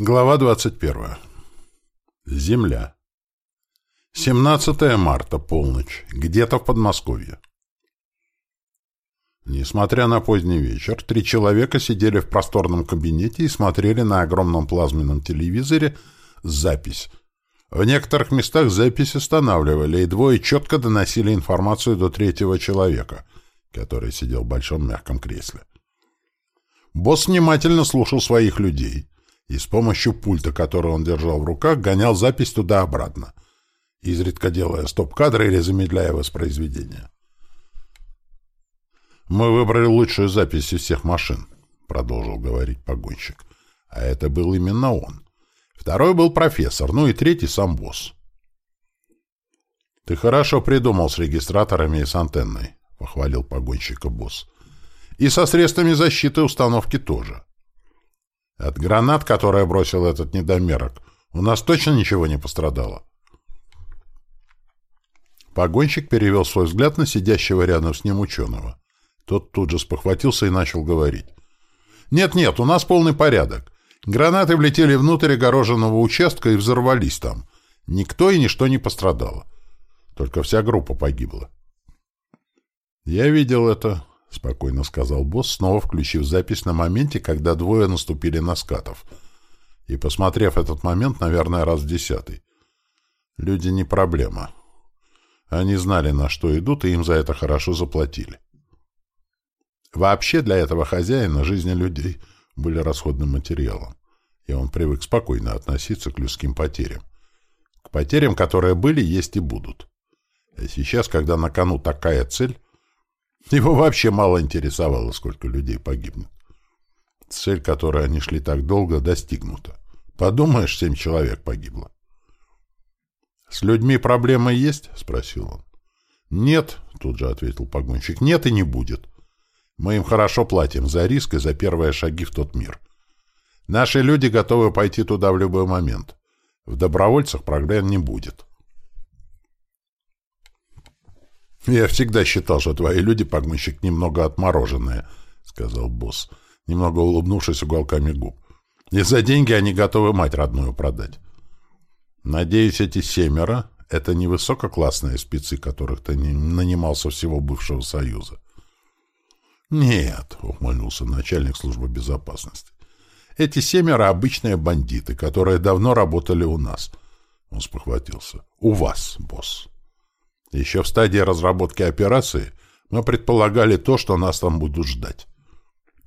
Глава 21. Земля. 17 марта, полночь. Где-то в Подмосковье. Несмотря на поздний вечер, три человека сидели в просторном кабинете и смотрели на огромном плазменном телевизоре запись. В некоторых местах запись останавливали, и двое четко доносили информацию до третьего человека, который сидел в большом мягком кресле. Босс внимательно слушал своих людей — и с помощью пульта, который он держал в руках, гонял запись туда-обратно, изредка делая стоп-кадры или замедляя воспроизведение. «Мы выбрали лучшую запись из всех машин», — продолжил говорить погонщик. А это был именно он. Второй был профессор, ну и третий сам босс. «Ты хорошо придумал с регистраторами и с антенной», — похвалил погонщика босс. «И со средствами защиты установки тоже. От гранат, которые бросил этот недомерок, у нас точно ничего не пострадало. Погонщик перевел свой взгляд на сидящего рядом с ним ученого. Тот тут же спохватился и начал говорить. «Нет-нет, у нас полный порядок. Гранаты влетели внутрь огороженного участка и взорвались там. Никто и ничто не пострадало. Только вся группа погибла». «Я видел это», — спокойно сказал босс, снова включив запись на моменте, когда двое наступили на скатов. И посмотрев этот момент, наверное, раз в десятый. Люди не проблема. Они знали, на что идут, и им за это хорошо заплатили. Вообще для этого хозяина жизни людей были расходным материалом, и он привык спокойно относиться к людским потерям. К потерям, которые были, есть и будут. А сейчас, когда на кону такая цель, его вообще мало интересовало, сколько людей погибнет. Цель, которой они шли так долго, достигнута. Подумаешь, семь человек погибло. «С людьми проблемы есть?» — спросил он. «Нет», — тут же ответил погонщик, — «нет и не будет. Мы им хорошо платим за риск и за первые шаги в тот мир. Наши люди готовы пойти туда в любой момент. В добровольцах проблем не будет». «Я всегда считал, что твои люди, погмыщик, немного отмороженные», — сказал босс, немного улыбнувшись уголками губ. «И за деньги они готовы мать родную продать. Надеюсь, эти семеро — это не высококлассные спецы, которых ты нанимал со всего бывшего Союза». «Нет», — ухмыльнулся начальник службы безопасности. «Эти семеро — обычные бандиты, которые давно работали у нас». Он спохватился. «У вас, босс». Еще в стадии разработки операции мы предполагали то, что нас там будут ждать.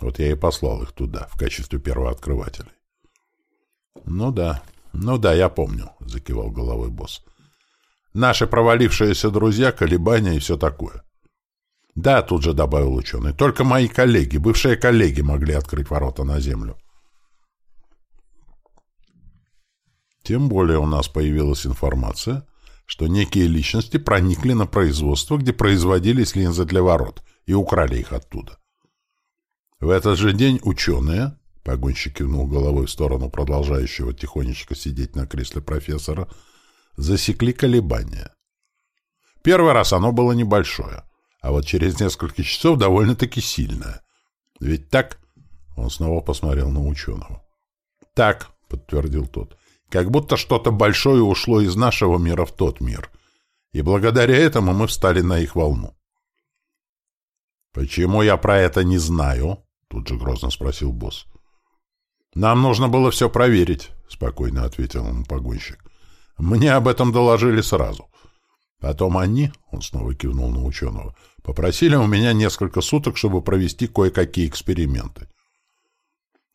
Вот я и послал их туда, в качестве первооткрывателей. — Ну да, ну да, я помню, — закивал головой босс. — Наши провалившиеся друзья, колебания и все такое. — Да, тут же добавил ученый, только мои коллеги, бывшие коллеги могли открыть ворота на Землю. Тем более у нас появилась информация, что некие личности проникли на производство, где производились линзы для ворот, и украли их оттуда. В этот же день ученые, погонщик кивнул головой в сторону продолжающего тихонечко сидеть на кресле профессора, засекли колебания. Первый раз оно было небольшое, а вот через несколько часов довольно-таки сильное. Ведь так? Он снова посмотрел на ученого. Так, подтвердил тот. Как будто что-то большое ушло из нашего мира в тот мир. И благодаря этому мы встали на их волну. «Почему я про это не знаю?» — тут же грозно спросил босс. «Нам нужно было все проверить», — спокойно ответил ему погонщик. «Мне об этом доложили сразу. Потом они, — он снова кивнул на ученого, — попросили у меня несколько суток, чтобы провести кое-какие эксперименты.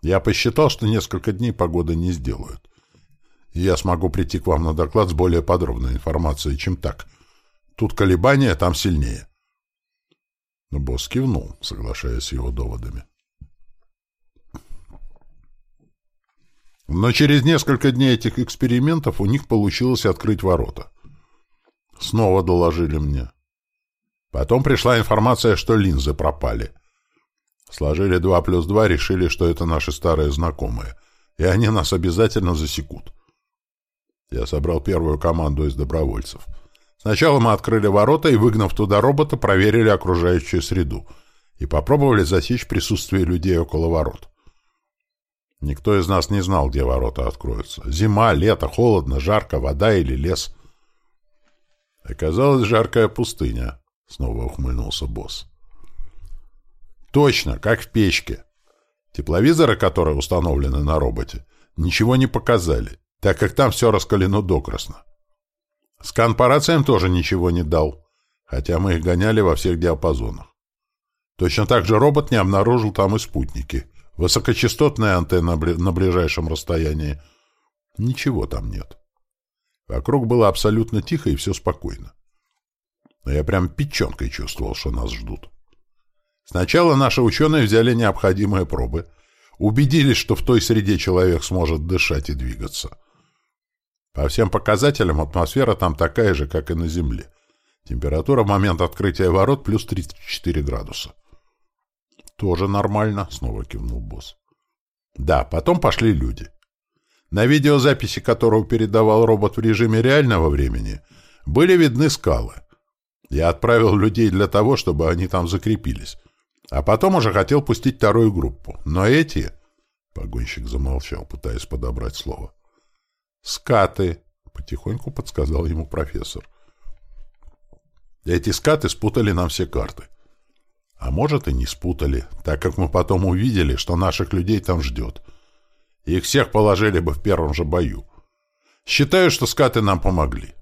Я посчитал, что несколько дней погода не сделают я смогу прийти к вам на доклад с более подробной информацией, чем так. Тут колебания, там сильнее. Но босс кивнул, соглашаясь с его доводами. Но через несколько дней этих экспериментов у них получилось открыть ворота. Снова доложили мне. Потом пришла информация, что линзы пропали. Сложили два плюс два, решили, что это наши старые знакомые, и они нас обязательно засекут. Я собрал первую команду из добровольцев. Сначала мы открыли ворота и, выгнав туда робота, проверили окружающую среду и попробовали засечь присутствие людей около ворот. Никто из нас не знал, где ворота откроются. Зима, лето, холодно, жарко, вода или лес. Оказалась жаркая пустыня, — снова ухмыльнулся босс. Точно, как в печке. Тепловизоры, которые установлены на роботе, ничего не показали, так как там все раскалено докрасно. Скан по рациям тоже ничего не дал, хотя мы их гоняли во всех диапазонах. Точно так же робот не обнаружил там и спутники. Высокочастотная антенна на ближайшем расстоянии. Ничего там нет. Вокруг было абсолютно тихо и все спокойно. Но я прям печенкой чувствовал, что нас ждут. Сначала наши ученые взяли необходимые пробы, убедились, что в той среде человек сможет дышать и двигаться. По всем показателям атмосфера там такая же, как и на Земле. Температура в момент открытия ворот плюс 34 градуса. «Тоже нормально», — снова кивнул босс. «Да, потом пошли люди. На видеозаписи, которую передавал робот в режиме реального времени, были видны скалы. Я отправил людей для того, чтобы они там закрепились. А потом уже хотел пустить вторую группу. Но эти...» Погонщик замолчал, пытаясь подобрать слово. «Скаты», — потихоньку подсказал ему профессор. «Эти скаты спутали нам все карты. А может, и не спутали, так как мы потом увидели, что наших людей там ждет. Их всех положили бы в первом же бою. Считаю, что скаты нам помогли.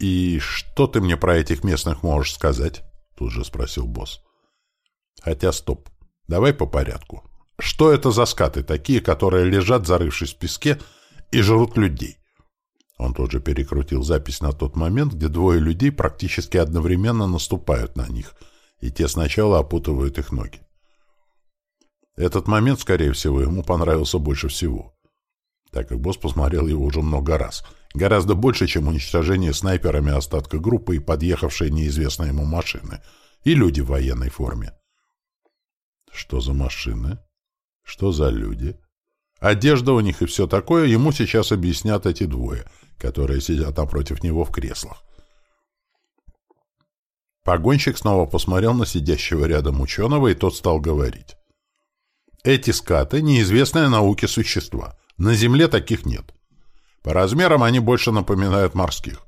«И что ты мне про этих местных можешь сказать?» — тут же спросил босс. «Хотя стоп. Давай по порядку. Что это за скаты такие, которые лежат, зарывшись в песке, и жрут людей? Он тут же перекрутил запись на тот момент, где двое людей практически одновременно наступают на них, и те сначала опутывают их ноги. Этот момент, скорее всего, ему понравился больше всего, так как босс посмотрел его уже много раз, гораздо больше, чем уничтожение снайперами остатка группы и подъехавшие неизвестные ему машины, и люди в военной форме. Что за машины? Что за люди? Одежда у них и все такое ему сейчас объяснят эти двое — которые сидят напротив него в креслах. Погонщик снова посмотрел на сидящего рядом ученого, и тот стал говорить. Эти скаты — неизвестные науке существа. На Земле таких нет. По размерам они больше напоминают морских.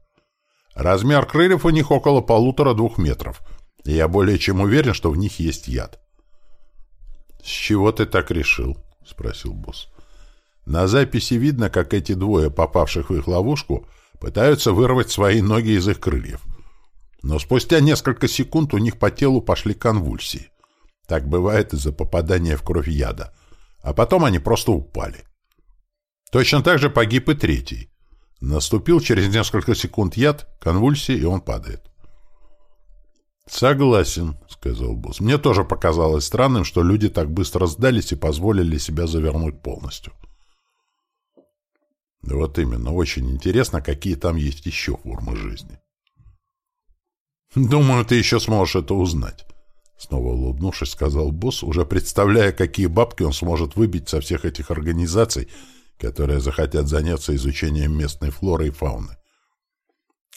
Размер крыльев у них около полутора-двух метров, и я более чем уверен, что в них есть яд. — С чего ты так решил? — спросил босс. На записи видно, как эти двое, попавших в их ловушку, пытаются вырвать свои ноги из их крыльев. Но спустя несколько секунд у них по телу пошли конвульсии. Так бывает из-за попадания в кровь яда. А потом они просто упали. Точно так же погиб и третий. Наступил через несколько секунд яд, конвульсии, и он падает. «Согласен», — сказал босс. «Мне тоже показалось странным, что люди так быстро сдались и позволили себя завернуть полностью». Вот именно. Очень интересно, какие там есть еще формы жизни. Думаю, ты еще сможешь это узнать. Снова улыбнувшись, сказал босс, уже представляя, какие бабки он сможет выбить со всех этих организаций, которые захотят заняться изучением местной флоры и фауны.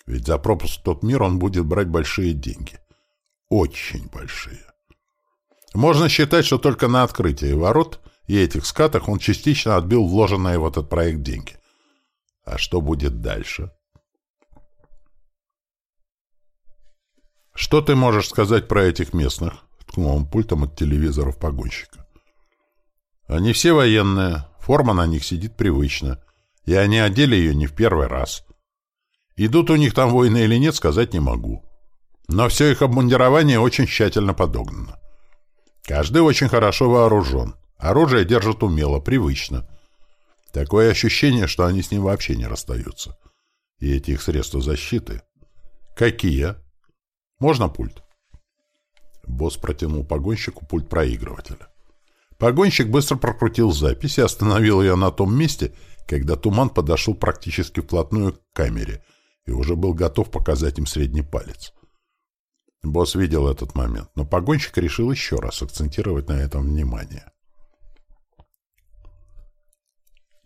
Ведь за пропуск в тот мир он будет брать большие деньги. Очень большие. Можно считать, что только на открытии ворот и этих скатах он частично отбил вложенные в этот проект деньги. А что будет дальше? «Что ты можешь сказать про этих местных?» — ткнул он пультом от телевизоров погонщика. «Они все военные, форма на них сидит привычно, и они одели ее не в первый раз. Идут у них там войны или нет, сказать не могу. Но все их обмундирование очень тщательно подогнано. Каждый очень хорошо вооружен, оружие держат умело, привычно». Такое ощущение, что они с ним вообще не расстаются. И эти их средства защиты... Какие? Можно пульт? Босс протянул погонщику пульт проигрывателя. Погонщик быстро прокрутил запись и остановил ее на том месте, когда туман подошел практически вплотную к камере и уже был готов показать им средний палец. Босс видел этот момент, но погонщик решил еще раз акцентировать на этом внимание.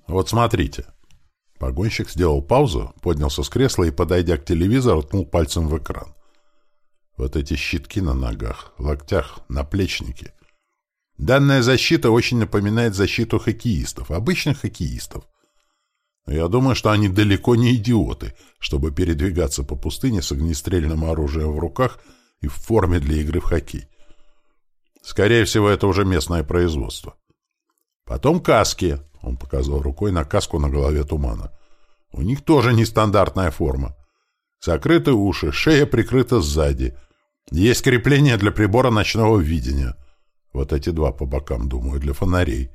Вот смотрите. Погонщик сделал паузу, поднялся с кресла и, подойдя к телевизору, ткнул пальцем в экран. Вот эти щитки на ногах, локтях, наплечники. Данная защита очень напоминает защиту хоккеистов, обычных хоккеистов. Но я думаю, что они далеко не идиоты, чтобы передвигаться по пустыне с огнестрельным оружием в руках и в форме для игры в хоккей. Скорее всего, это уже местное производство. Потом каски. Он показал рукой на каску на голове тумана. У них тоже нестандартная форма. Закрыты уши, шея прикрыта сзади. Есть крепление для прибора ночного видения. Вот эти два по бокам, думаю, для фонарей.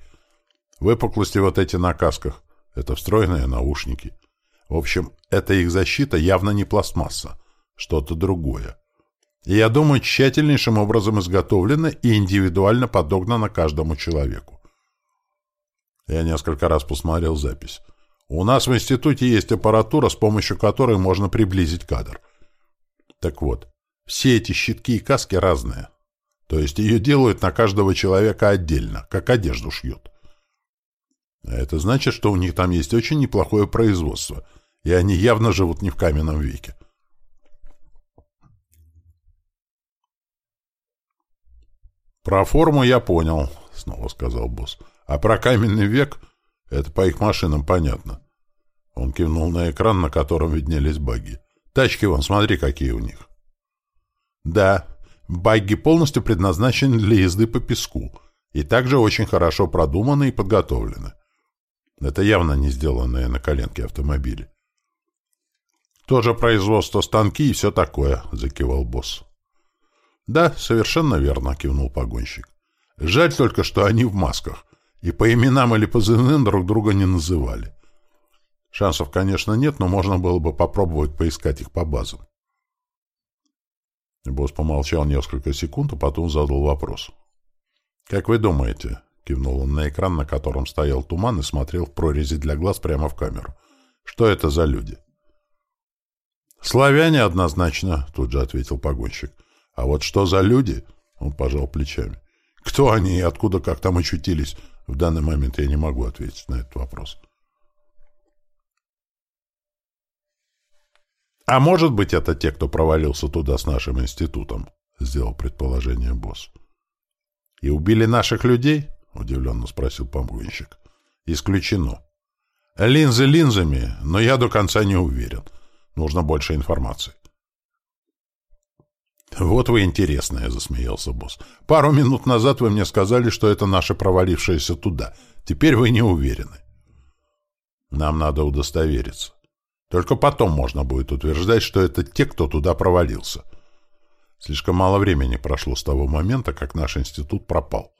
Выпуклости вот эти на касках. Это встроенные наушники. В общем, эта их защита явно не пластмасса. Что-то другое. Я думаю, тщательнейшим образом изготовлена и индивидуально подогнана каждому человеку. Я несколько раз посмотрел запись. У нас в институте есть аппаратура, с помощью которой можно приблизить кадр. Так вот, все эти щитки и каски разные. То есть ее делают на каждого человека отдельно, как одежду шьют. А это значит, что у них там есть очень неплохое производство, и они явно живут не в каменном веке. «Про форму я понял», — снова сказал босс. «А про каменный век — это по их машинам понятно». Он кивнул на экран, на котором виднелись баги. «Тачки вон, смотри, какие у них». «Да, багги полностью предназначены для езды по песку и также очень хорошо продуманы и подготовлены. Это явно не сделанные на коленке автомобили». «Тоже производство станки и все такое», — закивал босс. «Да, совершенно верно», — кивнул погонщик. «Жаль только, что они в масках, и по именам или позывным друг друга не называли. Шансов, конечно, нет, но можно было бы попробовать поискать их по базам». Босс помолчал несколько секунд, а потом задал вопрос. «Как вы думаете?» — кивнул он на экран, на котором стоял туман и смотрел в прорези для глаз прямо в камеру. «Что это за люди?» «Славяне однозначно», — тут же ответил погонщик. А вот что за люди? Он пожал плечами. Кто они и откуда, как там очутились? В данный момент я не могу ответить на этот вопрос. А может быть, это те, кто провалился туда с нашим институтом? Сделал предположение босс. И убили наших людей? Удивленно спросил погонщик. Исключено. Линзы линзами, но я до конца не уверен. Нужно больше информации. «Вот вы интересная», — засмеялся босс. «Пару минут назад вы мне сказали, что это наши провалившиеся туда. Теперь вы не уверены». «Нам надо удостовериться. Только потом можно будет утверждать, что это те, кто туда провалился. Слишком мало времени прошло с того момента, как наш институт пропал.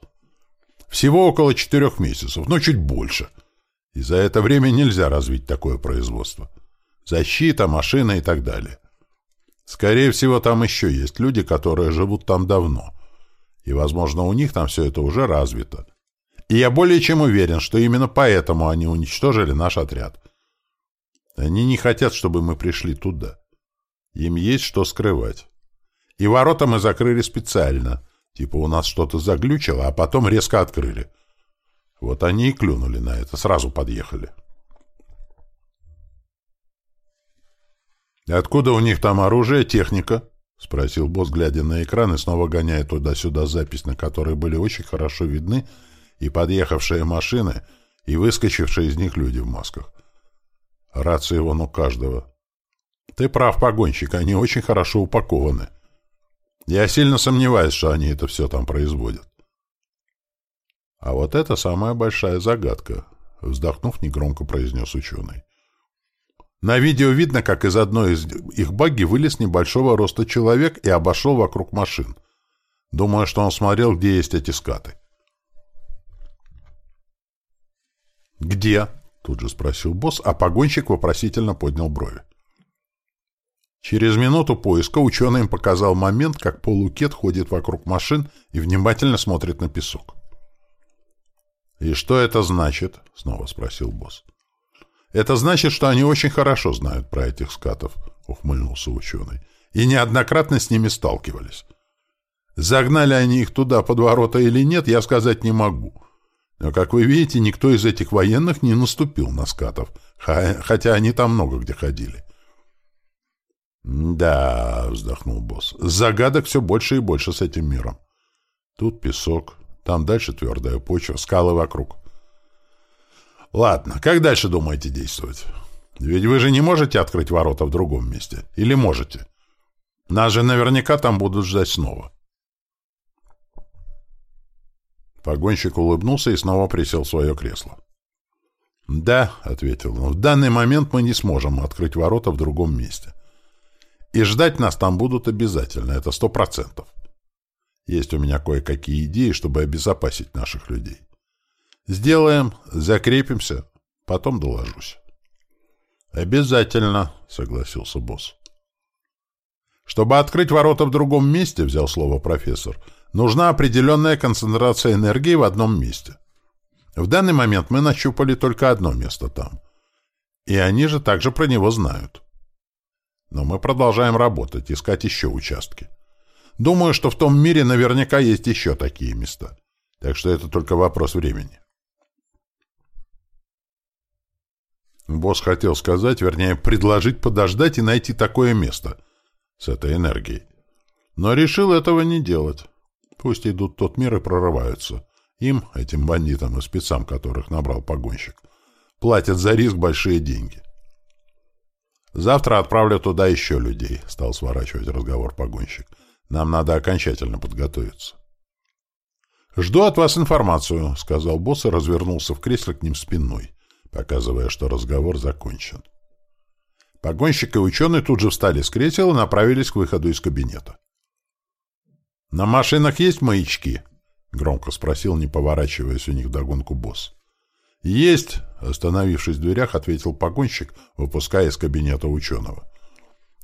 Всего около четырех месяцев, но чуть больше. И за это время нельзя развить такое производство. Защита, машина и так далее». Скорее всего, там еще есть люди, которые живут там давно. И, возможно, у них там все это уже развито. И я более чем уверен, что именно поэтому они уничтожили наш отряд. Они не хотят, чтобы мы пришли туда. Им есть что скрывать. И ворота мы закрыли специально. Типа у нас что-то заглючило, а потом резко открыли. Вот они и клюнули на это, сразу подъехали. «Откуда у них там оружие, техника?» — спросил босс, глядя на экран и снова гоняя туда-сюда запись, на которой были очень хорошо видны и подъехавшие машины, и выскочившие из них люди в масках. Рации вон у каждого. «Ты прав, погонщик, они очень хорошо упакованы. Я сильно сомневаюсь, что они это все там производят». «А вот это самая большая загадка», — вздохнув, негромко произнес ученый. На видео видно, как из одной из их багги вылез небольшого роста человек и обошел вокруг машин. Думаю, что он смотрел, где есть эти скаты. «Где?» — тут же спросил босс, а погонщик вопросительно поднял брови. Через минуту поиска ученый им показал момент, как полукет ходит вокруг машин и внимательно смотрит на песок. «И что это значит?» — снова спросил босс. Это значит, что они очень хорошо знают про этих скатов, ухмыльнулся ученый, и неоднократно с ними сталкивались. Загнали они их туда под ворота или нет, я сказать не могу. Но, как вы видите, никто из этих военных не наступил на скатов, хотя они там много где ходили. «Да», — вздохнул босс, — «загадок все больше и больше с этим миром. Тут песок, Там дальше твердая почва, скалы вокруг. Ладно, как дальше думаете действовать? Ведь вы же не можете открыть ворота в другом месте. Или можете? Нас же наверняка там будут ждать снова. Погонщик улыбнулся и снова присел в свое кресло. «Да», — ответил он, — «в данный момент мы не сможем открыть ворота в другом месте. И ждать нас там будут обязательно, это сто процентов. Есть у меня кое-какие идеи, чтобы обезопасить наших людей. Сделаем, закрепимся, потом доложусь». «Обязательно», — согласился босс. «Чтобы открыть ворота в другом месте», — взял слово профессор, — «нужна определенная концентрация энергии в одном месте». В данный момент мы нащупали только одно место там. И они же также про него знают. Но мы продолжаем работать, искать еще участки. Думаю, что в том мире наверняка есть еще такие места. Так что это только вопрос времени. Босс хотел сказать, вернее, предложить подождать и найти такое место с этой энергией. Но решил этого не делать. Пусть идут тот мир и прорываются. Им, этим бандитам и спецам, которых набрал погонщик, платят за риск большие деньги. «Завтра отправлю туда еще людей», — стал сворачивать разговор погонщик. «Нам надо окончательно подготовиться». «Жду от вас информацию», — сказал босс и развернулся в кресле к ним спиной, показывая, что разговор закончен. Погонщик и ученый тут же встали с кресел и направились к выходу из кабинета. «На машинах есть маячки?» — громко спросил, не поворачиваясь у них вдогонку босс. «Есть!» — остановившись в дверях, ответил погонщик, выпуская из кабинета ученого.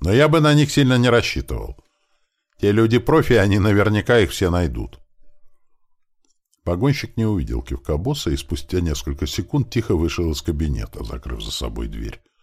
«Но я бы на них сильно не рассчитывал. Те люди профи, они наверняка их все найдут». Погонщик не увидел кивка босса и спустя несколько секунд тихо вышел из кабинета, закрыв за собой дверь.